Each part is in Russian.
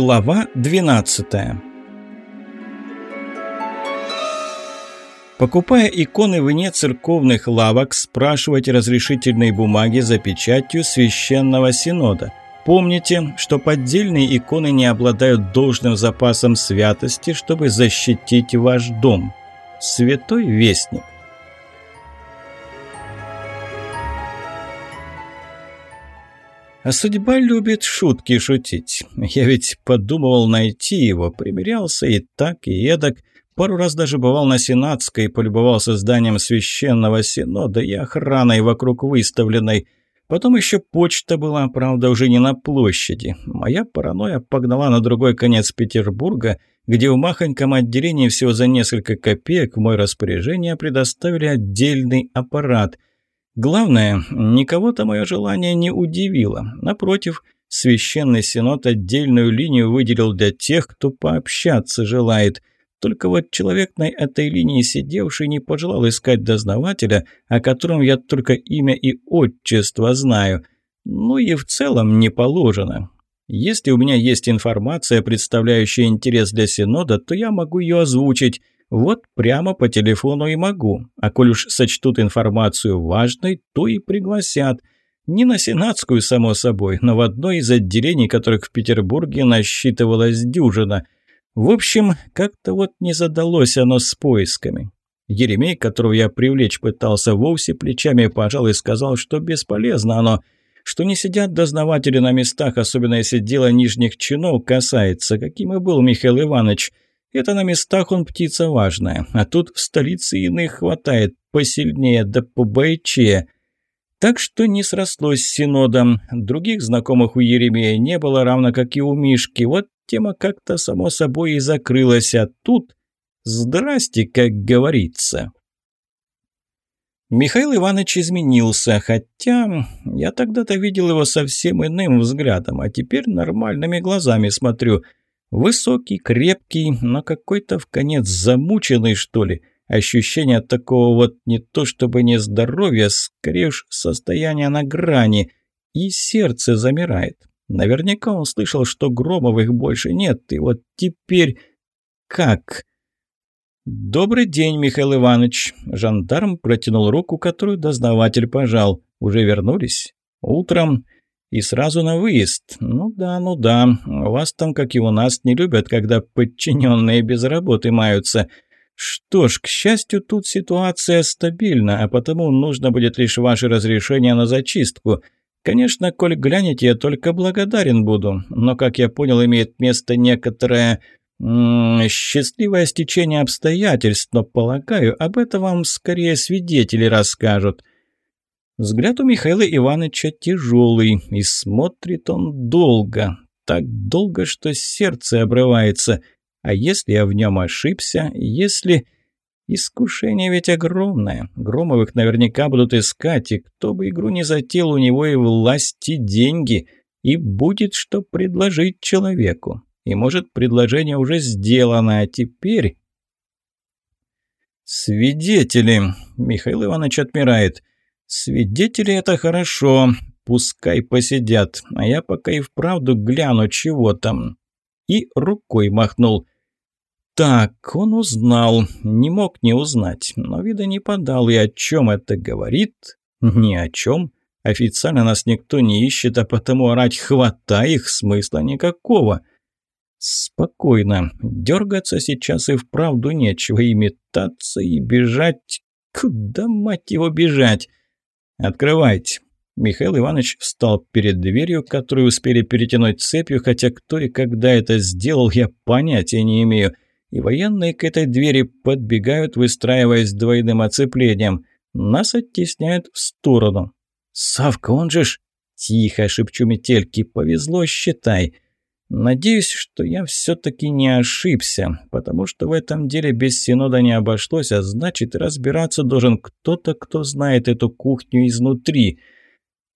Глава 12 Покупая иконы вне церковных лавок, спрашивайте разрешительные бумаги за печатью священного синода. Помните, что поддельные иконы не обладают должным запасом святости, чтобы защитить ваш дом. Святой Вестник А судьба любит шутки шутить. Я ведь подумывал найти его, примерялся и так, и эдак. Пару раз даже бывал на Сенатской, полюбовался зданием священного синода и охраной вокруг выставленной. Потом еще почта была, правда, уже не на площади. Моя паранойя погнала на другой конец Петербурга, где в махоньком отделении всего за несколько копеек в мое распоряжение предоставили отдельный аппарат – Главное, никого-то мое желание не удивило. Напротив, священный синод отдельную линию выделил для тех, кто пообщаться желает. Только вот человек на этой линии сидевший не пожелал искать дознавателя, о котором я только имя и отчество знаю. Ну и в целом не положено. Если у меня есть информация, представляющая интерес для Синода, то я могу ее озвучить. Вот прямо по телефону и могу. А коль уж сочтут информацию важной, то и пригласят. Не на сенатскую, само собой, но в одно из отделений, которых в Петербурге насчитывалась дюжина. В общем, как-то вот не задалось оно с поисками. Еремей, которого я привлечь пытался, вовсе плечами пожал и сказал, что бесполезно оно, что не сидят дознаватели на местах, особенно если дело нижних чинов касается, каким и был Михаил Иванович – это на местах он птица важная, а тут в столице иных хватает посильнее да побойчее. Так что не срослось с Синодом. Других знакомых у Еремея не было, равно как и у Мишки. Вот тема как-то само собой и закрылась, а тут... Здрасте, как говорится. Михаил Иванович изменился, хотя я тогда-то видел его совсем иным взглядом, а теперь нормальными глазами смотрю – Высокий, крепкий, но какой-то в конец замученный, что ли. Ощущение такого вот не то чтобы не здоровья, скорее уж состояния на грани. И сердце замирает. Наверняка он слышал, что Громовых больше нет, и вот теперь... Как? «Добрый день, Михаил Иванович!» Жандарм протянул руку, которую дознаватель пожал. «Уже вернулись?» «Утром...» И сразу на выезд. Ну да, ну да. Вас там, как и у нас, не любят, когда подчиненные без работы маются. Что ж, к счастью, тут ситуация стабильна, а потому нужно будет лишь ваше разрешение на зачистку. Конечно, коль глянете, я только благодарен буду. Но, как я понял, имеет место некоторое... М -м, счастливое стечение обстоятельств, но, полагаю, об этом вам скорее свидетели расскажут. Взгляд у Михаила Ивановича тяжелый, и смотрит он долго. Так долго, что сердце обрывается. А если я в нем ошибся? Если... Искушение ведь огромное. Громовых наверняка будут искать, и кто бы игру не затеял, у него и власти деньги. И будет что предложить человеку. И может, предложение уже сделано, а теперь... «Свидетели!» — Михаил Иванович отмирает. «Свидетели — это хорошо, пускай посидят, а я пока и вправду гляну, чего там». И рукой махнул. Так, он узнал, не мог не узнать, но вида не подал, и о чем это говорит? Ни о чем. Официально нас никто не ищет, а потому орать «хватай их» смысла никакого. Спокойно. Дергаться сейчас и вправду нечего, и метаться, и бежать. Куда, мать его, бежать? «Открывайте». Михаил Иванович встал перед дверью, которую успели перетянуть цепью, хотя кто и когда это сделал, я понятия не имею. И военные к этой двери подбегают, выстраиваясь двойным оцеплением. Нас оттесняют в сторону. «Савка, он же ж...» «Тихо!» — шепчу метельки. «Повезло, считай!» Надеюсь, что я все-таки не ошибся, потому что в этом деле без Синода не обошлось, а значит, разбираться должен кто-то, кто знает эту кухню изнутри.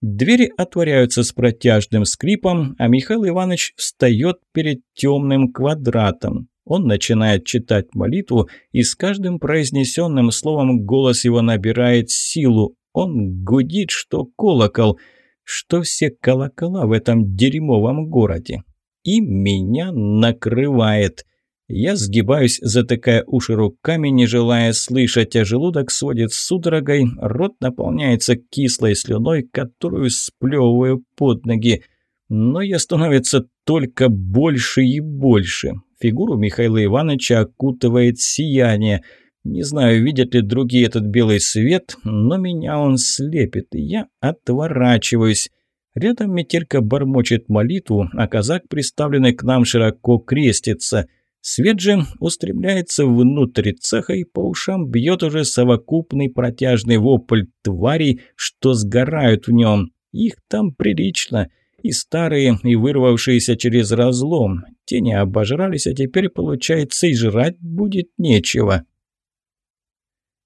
Двери отворяются с протяжным скрипом, а Михаил Иванович встает перед темным квадратом. Он начинает читать молитву, и с каждым произнесенным словом голос его набирает силу. Он гудит, что колокол, что все колокола в этом дерьмовом городе. И меня накрывает. Я сгибаюсь, затыкая уши руками, не желая слышать, а желудок сводит судорогой, рот наполняется кислой слюной, которую сплевываю под ноги. Но я становится только больше и больше. Фигуру Михаила Ивановича окутывает сияние. Не знаю, видят ли другие этот белый свет, но меня он слепит, и я отворачиваюсь. Рядом метелька бормочет молитву, а казак, приставленный к нам, широко крестится – Свет же устремляется внутрь цеха и по ушам бьет уже совокупный протяжный вопль тварей, что сгорают в нем. Их там прилично. И старые, и вырвавшиеся через разлом. Те не обожрались, а теперь, получается, и жрать будет нечего.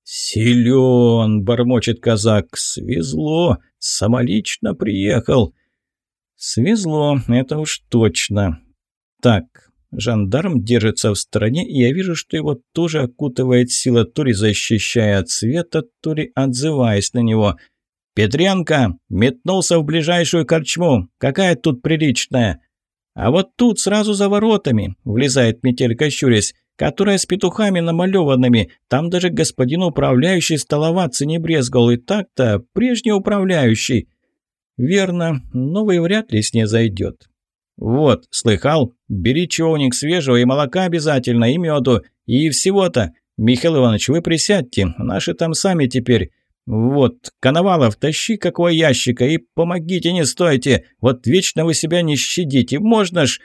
«Силен!» – бормочет казак. «Свезло! Самолично приехал!» «Свезло, это уж точно!» «Так, Жандарм держится в стороне, и я вижу, что его тоже окутывает сила, то ли защищая от света, то ли отзываясь на него. «Петренко! Метнулся в ближайшую корчму! Какая тут приличная!» «А вот тут, сразу за воротами!» – влезает метелька щурясь которая с петухами намалеванными. Там даже господин управляющий столоваться не брезгал. И так-то прежний управляющий. Верно, новый вряд ли с ней зайдет. «Вот, слыхал? Бери чего-нибудь свежего и молока обязательно, и меду, и всего-то. Михаил Иванович, вы присядьте, наши там сами теперь. Вот, Коновалов, тащи какого ящика и помогите, не стойте. Вот вечно вы себя не щадите, можно ж...»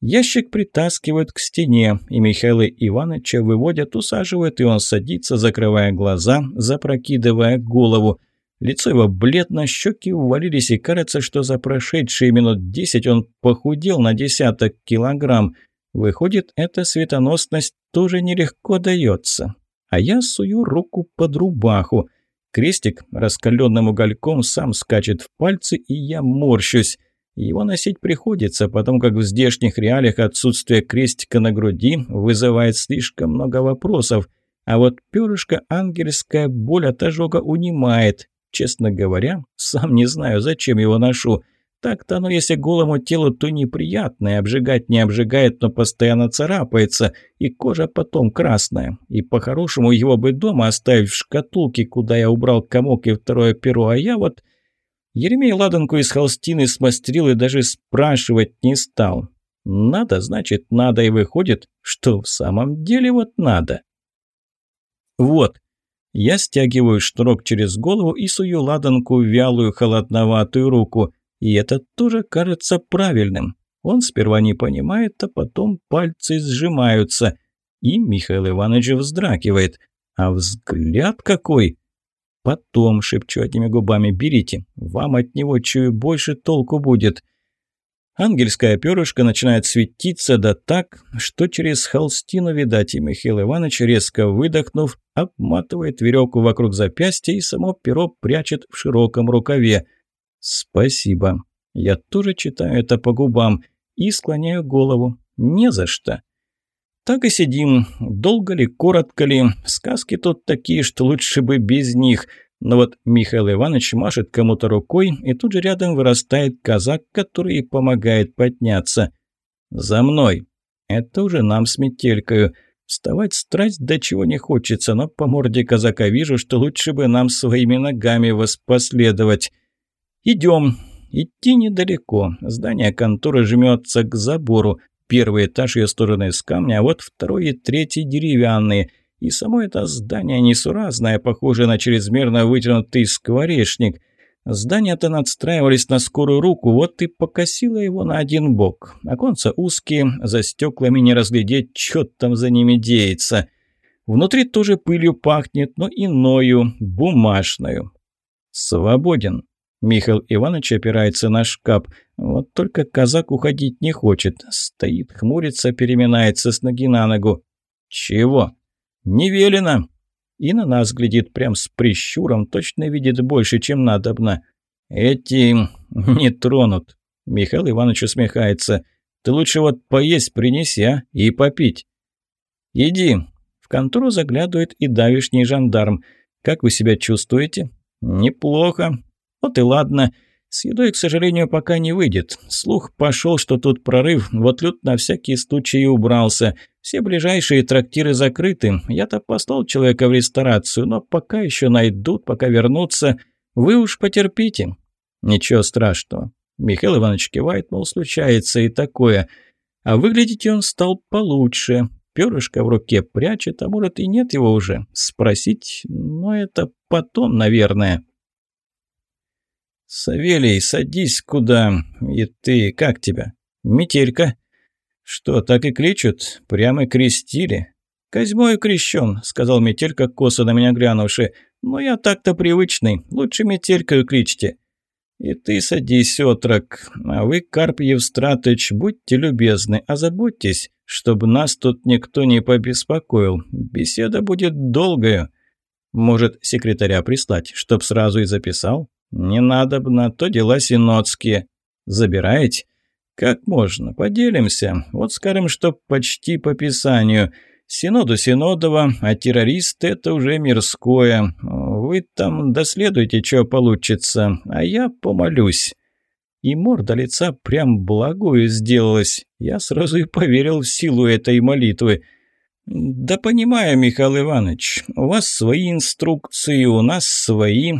Ящик притаскивают к стене, и Михаила Ивановича выводят, усаживают, и он садится, закрывая глаза, запрокидывая голову. Лицо его бледно, щеки увалились, и кажется, что за прошедшие минут десять он похудел на десяток килограмм. Выходит, эта светоносность тоже нелегко дается. А я сую руку под рубаху. Крестик раскаленным угольком сам скачет в пальцы, и я морщусь. Его носить приходится, потому как в здешних реалиях отсутствие крестика на груди вызывает слишком много вопросов. А вот перышко ангельская боль от ожога унимает, Честно говоря, сам не знаю, зачем его ношу. Так-то оно, если голому телу, то неприятное. Обжигать не обжигает, но постоянно царапается. И кожа потом красная. И по-хорошему его бы дома оставить в шкатулке, куда я убрал комок и второе перо. А я вот... Еремей ладанку из холстины смастерил и даже спрашивать не стал. Надо, значит, надо, и выходит, что в самом деле вот надо. Вот, я стягиваю шнурок через голову и сую ладанку в вялую холодноватую руку. И это тоже кажется правильным. Он сперва не понимает, а потом пальцы сжимаются. И Михаил Иванович вздракивает. А взгляд какой! Потом, шепчу одними губами, берите. Вам от него чую больше толку будет. Ангельское перышко начинает светиться, да так, что через холстину, видать, и Михаил Иванович, резко выдохнув, обматывает веревку вокруг запястья и само перо прячет в широком рукаве. «Спасибо. Я тоже читаю это по губам и склоняю голову. Не за что». Так и сидим. Долго ли, коротко ли. Сказки тут такие, что лучше бы без них – но вот Михаил Иванович машет кому-то рукой, и тут же рядом вырастает казак, который помогает подняться. «За мной!» Это уже нам с метелькою. Вставать страсть до чего не хочется, но по морде казака вижу, что лучше бы нам своими ногами воспоследовать. Идем. Идти недалеко. Здание конторы жмется к забору. Первый этаж ее стороны из камня, а вот второй и третий деревянные – и само это здание несуразное, похожее на чрезмерно вытянутый скворечник. Здания-то надстраивались на скорую руку, вот и покосило его на один бок. Оконца узкие, за стеклами не разглядеть, что там за ними деется. Внутри тоже пылью пахнет, но иною, бумажную. «Свободен», Михаил Иванович опирается на шкаф. Вот только казак уходить не хочет. Стоит, хмурится, переминается с ноги на ногу. «Чего?» «Не велено!» И на нас глядит прям с прищуром, точно видит больше, чем надобно. «Эти не тронут!» Михаил Иванович усмехается. «Ты лучше вот поесть принеси, а? И попить!» «Иди!» В контору заглядывает и давишний жандарм. «Как вы себя чувствуете?» «Неплохо. Вот и ладно. С едой, к сожалению, пока не выйдет. Слух пошел, что тут прорыв, вот Люд на всякий случай убрался. Все ближайшие трактиры закрыты. Я-то послал человека в ресторацию, но пока еще найдут, пока вернутся. Вы уж потерпите. Ничего страшного. Михаил Иванович кивает, мол, случается и такое. А выглядеть он стал получше. Перышко в руке прячет, а может и нет его уже. Спросить, но это потом, наверное. «Савелий, садись куда? И ты, как тебя?» «Метелька». «Что, так и кличут? Прямо крестили?» «Козьмой крещен», — сказал Метелька, косо на меня глянувши. «Но я так-то привычный. Лучше Метелькою кличьте». «И ты садись, отрок. А вы, Карп Евстратыч, будьте любезны, озаботьтесь, чтобы нас тут никто не побеспокоил. Беседа будет долгая. Может, секретаря прислать, чтоб сразу и записал?» «Не надо на то дела синодские. Забираете?» «Как можно? Поделимся. Вот скажем, что почти по писанию. Синоду Синодова, а террорист – это уже мирское. Вы там доследуйте, что получится, а я помолюсь». И морда лица прям благую сделалась. Я сразу и поверил в силу этой молитвы. «Да понимаю, Михаил Иванович, у вас свои инструкции, у нас свои.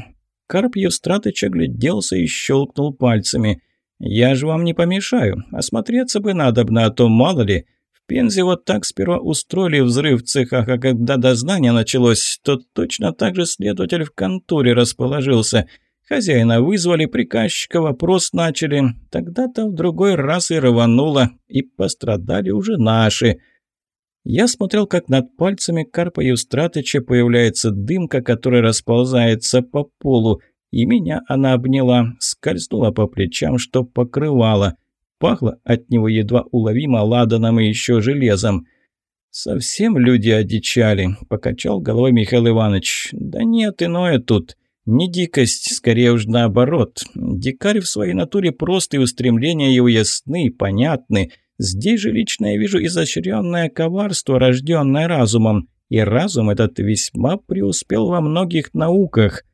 Карп Евстратыч огляделся и щелкнул пальцами. «Я же вам не помешаю. Осмотреться бы надобно, а то мало ли. В Пензе вот так сперва устроили взрыв в цехах, а когда дознание началось, то точно так же следователь в конторе расположился. Хозяина вызвали, приказчика вопрос начали. Тогда-то в другой раз и рвануло, и пострадали уже наши». Я смотрел, как над пальцами Карпа Евстратыча появляется дымка, которая расползается по полу, и меня она обняла, скользнула по плечам, что покрывала. Пахло от него едва уловимо ладаном и еще железом. «Совсем люди одичали», — покачал головой Михаил Иванович. «Да нет, иное тут. Не дикость, скорее уж наоборот. Дикарь в своей натуре простые устремления его ясны, понятны». Здесь же лично я вижу изощренное коварство, рожденное разумом, и разум этот весьма преуспел во многих науках.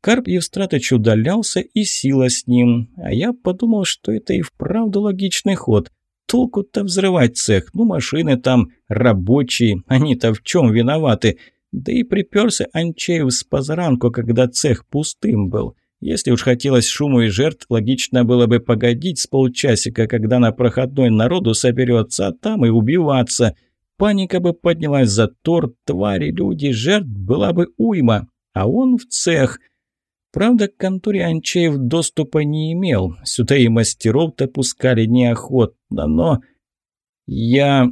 Карп Евстратыч удалялся, и сила с ним, а я подумал, что это и вправду логичный ход. Толку-то взрывать цех, ну машины там, рабочие, они-то в чем виноваты? Да и приперся Анчеев с позаранку, когда цех пустым был. Если уж хотелось шуму и жертв, логично было бы погодить с полчасика, когда на проходной народу соберется, а там и убиваться. Паника бы поднялась за торт, твари, люди, жертв была бы уйма, а он в цех. Правда, к конторе Анчеев доступа не имел, сюда и мастеров-то пускали неохотно, но... Я...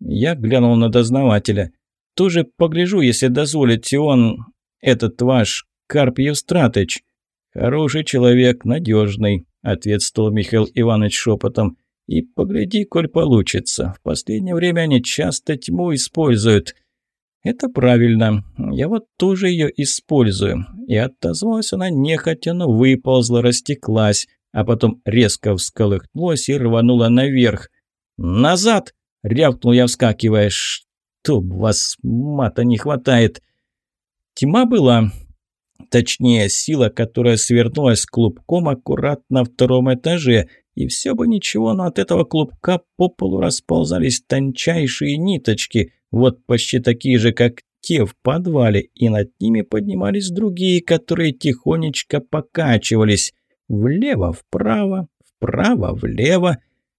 Я глянул на дознавателя. Тоже погляжу, если дозволите, он... Этот ваш Карп Евстратыч. «Хороший человек, надежный», – ответствовал Михаил Иванович шепотом. «И погляди, коль получится. В последнее время они часто тьму используют». «Это правильно. Я вот тоже ее использую». И отозвалась она нехотя, но выползла, растеклась, а потом резко всколыхнулась и рванула наверх. «Назад!» – рявкнул я, вскакивая. «Чтоб вас мата не хватает!» Тьма была, Точнее, сила, которая свернулась клубком аккуратно на втором этаже. И все бы ничего, но от этого клубка по полу расползались тончайшие ниточки, вот почти такие же, как те в подвале, и над ними поднимались другие, которые тихонечко покачивались. Влево, вправо, вправо, влево,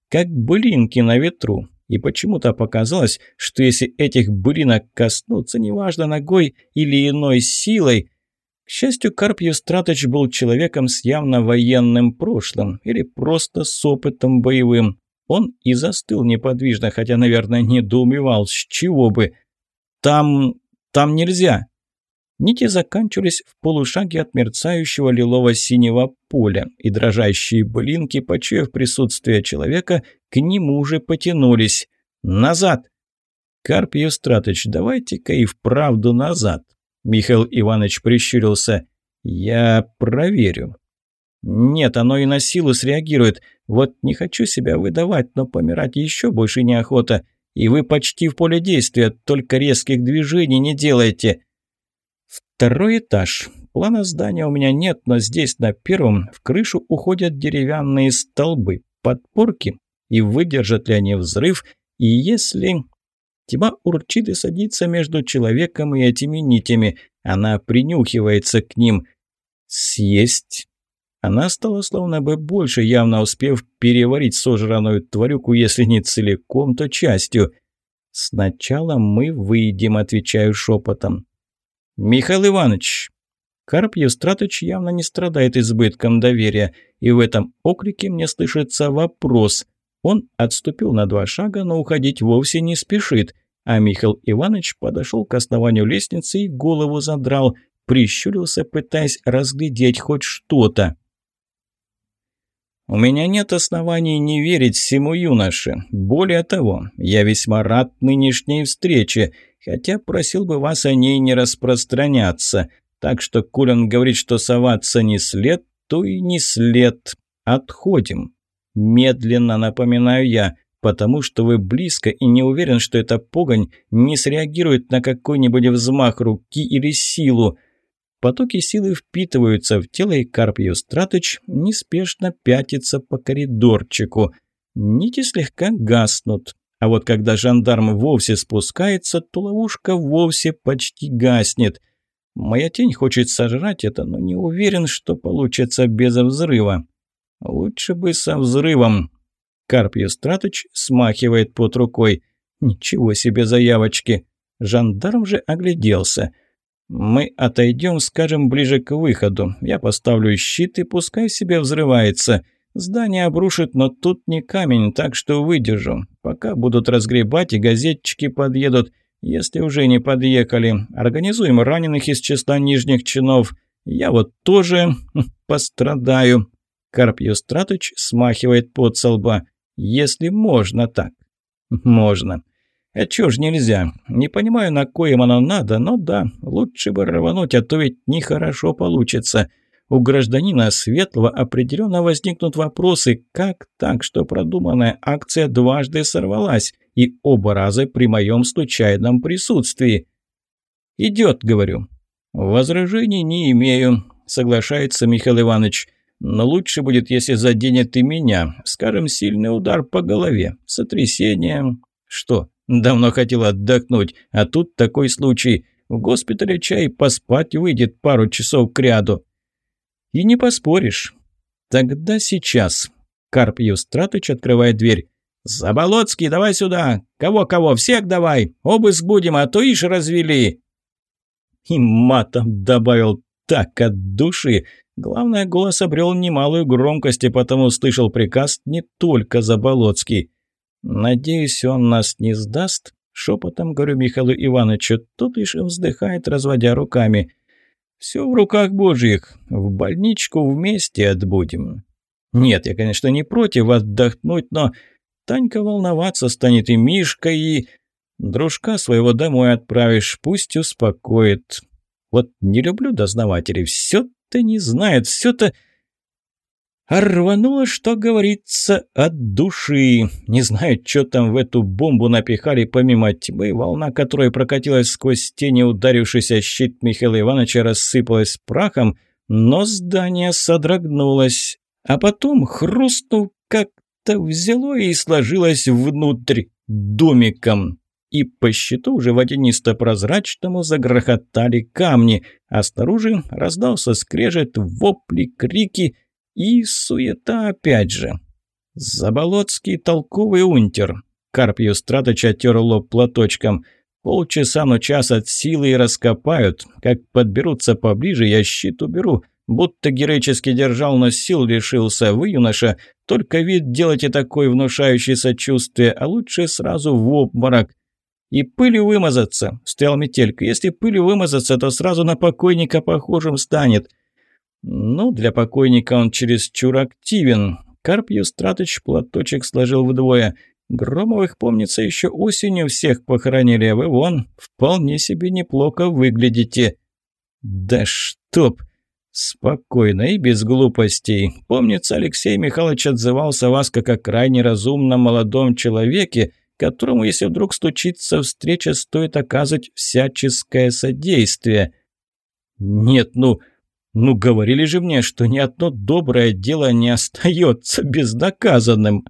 как блинки на ветру. И почему-то показалось, что если этих блинок коснуться, неважно ногой или иной силой, к счастью, Карп Евстратыч был человеком с явно военным прошлым или просто с опытом боевым. Он и застыл неподвижно, хотя, наверное, недоумевал, с чего бы. «Там... там нельзя!» Нити заканчивались в полушаге от мерцающего лилово-синего поля, и дрожащие блинки, почуяв присутствие человека, к нему уже потянулись. «Назад!» «Карп Евстратыч, давайте-ка и вправду назад!» Михаил Иванович прищурился. «Я проверю». «Нет, оно и на силу среагирует. Вот не хочу себя выдавать, но помирать еще больше неохота. И вы почти в поле действия, только резких движений не делайте». Второй этаж. Плана здания у меня нет, но здесь на первом в крышу уходят деревянные столбы, подпорки, и выдержат ли они взрыв, и если... Тьма урчит и садится между человеком и этими нитями. Она принюхивается к ним. Съесть. Она стала словно бы больше, явно успев переварить сожраную тварюку, если не целиком, то частью. «Сначала мы выйдем», — отвечаю шепотом. «Михаил Иванович!» Карп Евстратович явно не страдает избытком доверия, и в этом окрике мне слышится вопрос. Он отступил на два шага, но уходить вовсе не спешит, а Михаил Иванович подошел к основанию лестницы и голову задрал, прищурился, пытаясь разглядеть хоть что-то. У меня нет оснований не верить всему юноше. Более того, я весьма рад нынешней встрече, хотя просил бы вас о ней не распространяться. Так что, коль он говорит, что соваться не след, то и не след. Отходим. Медленно напоминаю я, потому что вы близко и не уверен, что эта погонь не среагирует на какой-нибудь взмах руки или силу. Потоки силы впитываются в тело, и Карп Юстратыч неспешно пятится по коридорчику. Нити слегка гаснут. А вот когда жандарм вовсе спускается, то ловушка вовсе почти гаснет. Моя тень хочет сожрать это, но не уверен, что получится без взрыва. Лучше бы со взрывом. Карп Юстратыч смахивает под рукой. Ничего себе заявочки. Жандарм же огляделся – мы отойдем, скажем, ближе к выходу. Я поставлю щит и пускай себе взрывается. Здание обрушит, но тут не камень, так что выдержу. Пока будут разгребать и газетчики подъедут, если уже не подъехали. Организуем раненых из числа нижних чинов. Я вот тоже хм, пострадаю. Карп Юстратыч смахивает под лба. Если можно так. Можно. А чё ж нельзя? Не понимаю, на коем оно надо, но да, лучше бы рвануть, а то ведь нехорошо получится. У гражданина Светлого определенно возникнут вопросы, как так, что продуманная акция дважды сорвалась, и оба раза при моем случайном присутствии. «Идет», — говорю. «Возражений не имею», — соглашается Михаил Иванович. «Но лучше будет, если заденет и меня. Скажем, сильный удар по голове, сотрясение...» «Что, Давно хотел отдохнуть, а тут такой случай. В госпитале чай поспать выйдет пару часов к ряду. И не поспоришь. Тогда сейчас. Карп Евстратыч открывает дверь. «Заболоцкий, давай сюда! Кого-кого, всех давай! Обыск будем, а то ишь развели!» И матом добавил так от души. Главное, голос обрел немалую громкость, и потому слышал приказ не только Заболоцкий. «Надеюсь, он нас не сдаст?» Шепотом говорю Михаилу Ивановичу, тот лишь вздыхает, разводя руками. «Все в руках божьих. В больничку вместе отбудем». «Нет, я, конечно, не против отдохнуть, но Танька волноваться станет и Мишка, и... Дружка своего домой отправишь, пусть успокоит. Вот не люблю дознавателей, все-то не знает, все-то...» А рвануло, что говорится, от души. Не знаю, что там в эту бомбу напихали помимо тьмы, волна которой прокатилась сквозь тени, ударившийся щит Михаила Ивановича рассыпалась прахом, но здание содрогнулось. А потом, хрустнув, как-то взяло и сложилось внутрь домиком. И по щиту уже водянисто-прозрачному загрохотали камни, а снаружи раздался скрежет, вопли, крики — и суета опять же. Заболоцкий толковый унтер. Карп Юстратыч оттер лоб платочком. Полчаса, но час от силы и раскопают. Как подберутся поближе, я щит уберу. Будто героически держал, но сил лишился. Вы, юноша, только вид делайте такой внушающий сочувствие, а лучше сразу в обморок. И пылью вымазаться, стоял метелька. Если пылью вымазаться, то сразу на покойника похожим станет. Ну, для покойника он чересчур активен. Карп Юстратыч платочек сложил вдвое. Громовых, помнится, еще осенью всех похоронили, а вы вон вполне себе неплохо выглядите. Да чтоб! Спокойно и без глупостей. Помнится, Алексей Михайлович отзывался о вас как о крайне разумном молодом человеке, которому, если вдруг стучится встреча, стоит оказывать всяческое содействие. Нет, ну, Ну, говорили же мне, что ни одно доброе дело не остается безнаказанным.